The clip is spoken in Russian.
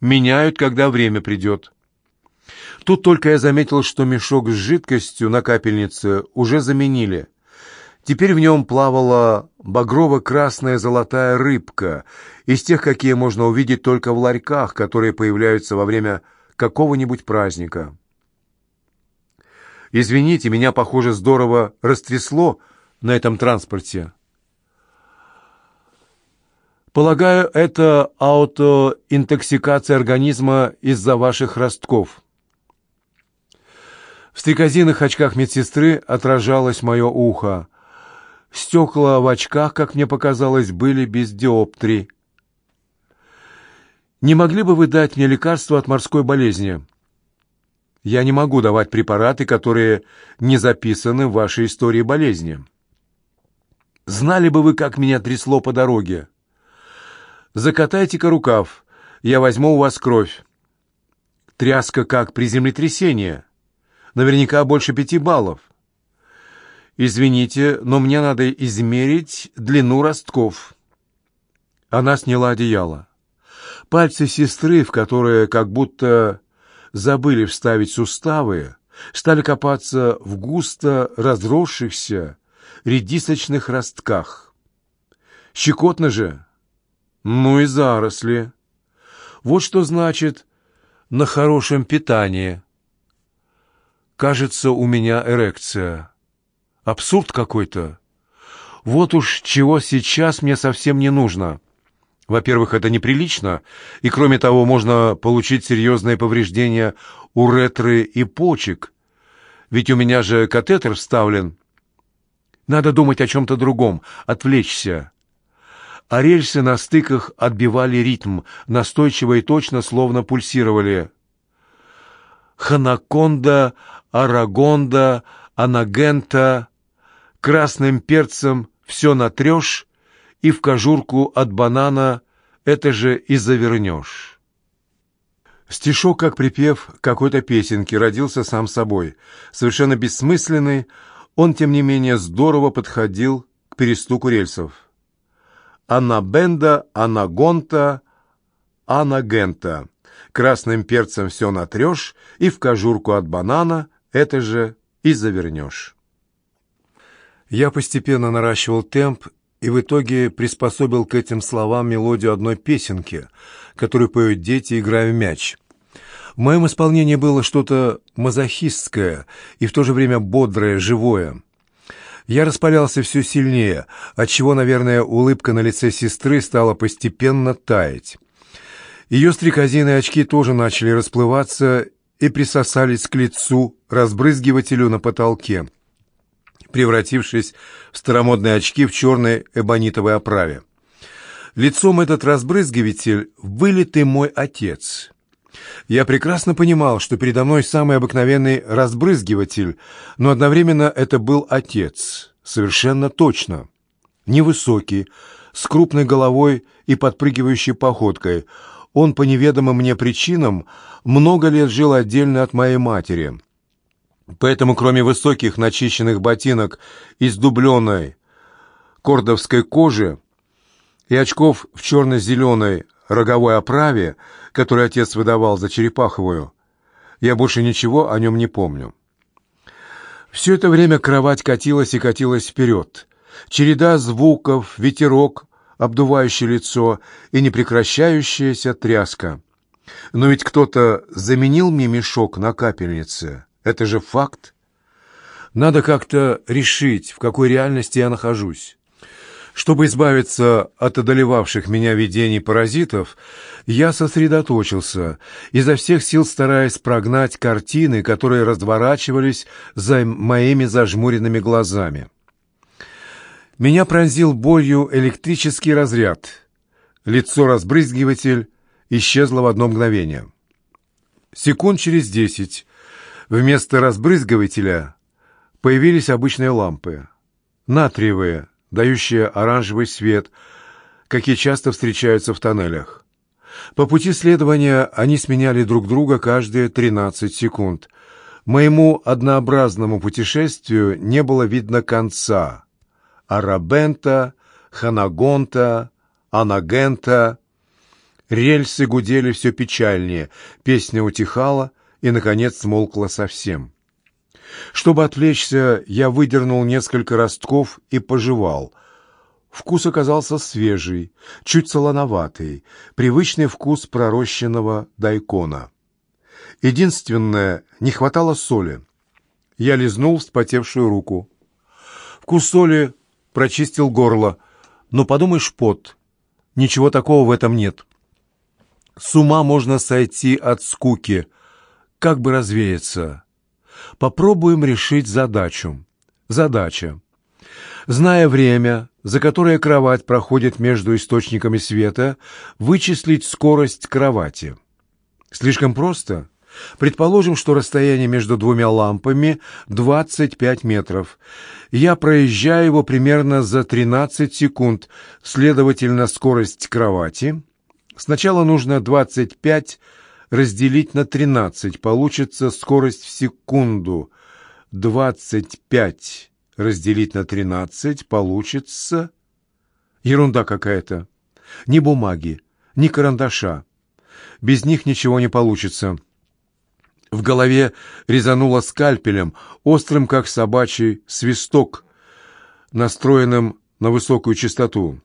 меняют, когда время придет. Тут только я заметил, что мешок с жидкостью на капельнице уже заменили. Теперь в нем плавала багрово-красная золотая рыбка, из тех, какие можно увидеть только в ларьках, которые появляются во время какого-нибудь праздника. Извините, меня, похоже, здорово растрясло на этом транспорте. Полагаю, это аутоинтоксикация организма из-за ваших ростков. В стрекозиных очках медсестры отражалось мое ухо. Стекла в очках, как мне показалось, были без диоптрий. «Не могли бы вы дать мне лекарство от морской болезни?» «Я не могу давать препараты, которые не записаны в вашей истории болезни». «Знали бы вы, как меня трясло по дороге?» Закатайте-ка рукав, я возьму у вас кровь. Тряска как при землетрясении. Наверняка больше пяти баллов. Извините, но мне надо измерить длину ростков. Она сняла одеяло. Пальцы сестры, в которые как будто забыли вставить суставы, стали копаться в густо разросшихся редисочных ростках. Щекотно же, ну и заросли. Вот что значит «на хорошем питании». Кажется, у меня эрекция. Абсурд какой-то. Вот уж чего сейчас мне совсем не нужно. Во-первых, это неприлично, и кроме того, можно получить серьезные повреждения уретры и почек. Ведь у меня же катетер вставлен. Надо думать о чем-то другом, отвлечься а рельсы на стыках отбивали ритм, настойчиво и точно, словно пульсировали. Ханаконда, Арагонда, Анагента, красным перцем все натрешь, и в кожурку от банана это же и завернешь. Стишок, как припев какой-то песенки, родился сам собой. Совершенно бессмысленный, он, тем не менее, здорово подходил к перестуку рельсов. Анабенда, анагонта, анагента. Красным перцем все натрешь, и в кожурку от банана это же и завернешь. Я постепенно наращивал темп и в итоге приспособил к этим словам мелодию одной песенки, которую поют дети, играя в мяч. В моем исполнении было что-то мазохистское и в то же время бодрое, живое. Я распалялся все сильнее, отчего, наверное, улыбка на лице сестры стала постепенно таять. Ее стрекозиные очки тоже начали расплываться и присосались к лицу, разбрызгивателю на потолке, превратившись в старомодные очки в черной эбонитовой оправе. Лицом этот разбрызгиватель — вылитый мой отец — я прекрасно понимал, что передо мной самый обыкновенный разбрызгиватель, но одновременно это был отец, совершенно точно. Невысокий, с крупной головой и подпрыгивающей походкой. Он по неведомым мне причинам много лет жил отдельно от моей матери. Поэтому, кроме высоких начищенных ботинок из дубленой кордовской кожи и очков в черно-зеленой роговой оправе, которую отец выдавал за черепаховую, я больше ничего о нем не помню. Все это время кровать катилась и катилась вперед. Череда звуков, ветерок, обдувающий лицо и непрекращающаяся тряска. Но ведь кто-то заменил мне мешок на капельнице. Это же факт. Надо как-то решить, в какой реальности я нахожусь. Чтобы избавиться от одолевавших меня видений паразитов, я сосредоточился, изо всех сил стараясь прогнать картины, которые разворачивались за моими зажмуренными глазами. Меня пронзил болью электрический разряд. Лицо-разбрызгиватель исчезло в одно мгновение. Секунд через десять вместо разбрызгивателя появились обычные лампы. Натриевые, дающие оранжевый свет, какие часто встречаются в тоннелях. По пути следования они сменяли друг друга каждые 13 секунд. Моему однообразному путешествию не было видно конца. Арабента, Ханагонта, Анагента. Рельсы гудели все печальнее, песня утихала и, наконец, смолкла совсем. Чтобы отвлечься, я выдернул несколько ростков и пожевал. Вкус оказался свежий, чуть солоноватый, привычный вкус пророщенного дайкона. Единственное, не хватало соли. Я лизнул вспотевшую руку. Вкус соли прочистил горло, но подумаешь, пот. Ничего такого в этом нет. С ума можно сойти от скуки. Как бы развеяться? Попробуем решить задачу. Задача. Зная время, за которое кровать проходит между источниками света, вычислить скорость кровати. Слишком просто? Предположим, что расстояние между двумя лампами 25 метров. Я проезжаю его примерно за 13 секунд, следовательно, скорость кровати. Сначала нужно 25 разделить на 13, получится скорость в секунду. 25 разделить на 13 получится... Ерунда какая-то. Ни бумаги, ни карандаша. Без них ничего не получится. В голове резануло скальпелем, острым, как собачий свисток, настроенным на высокую частоту.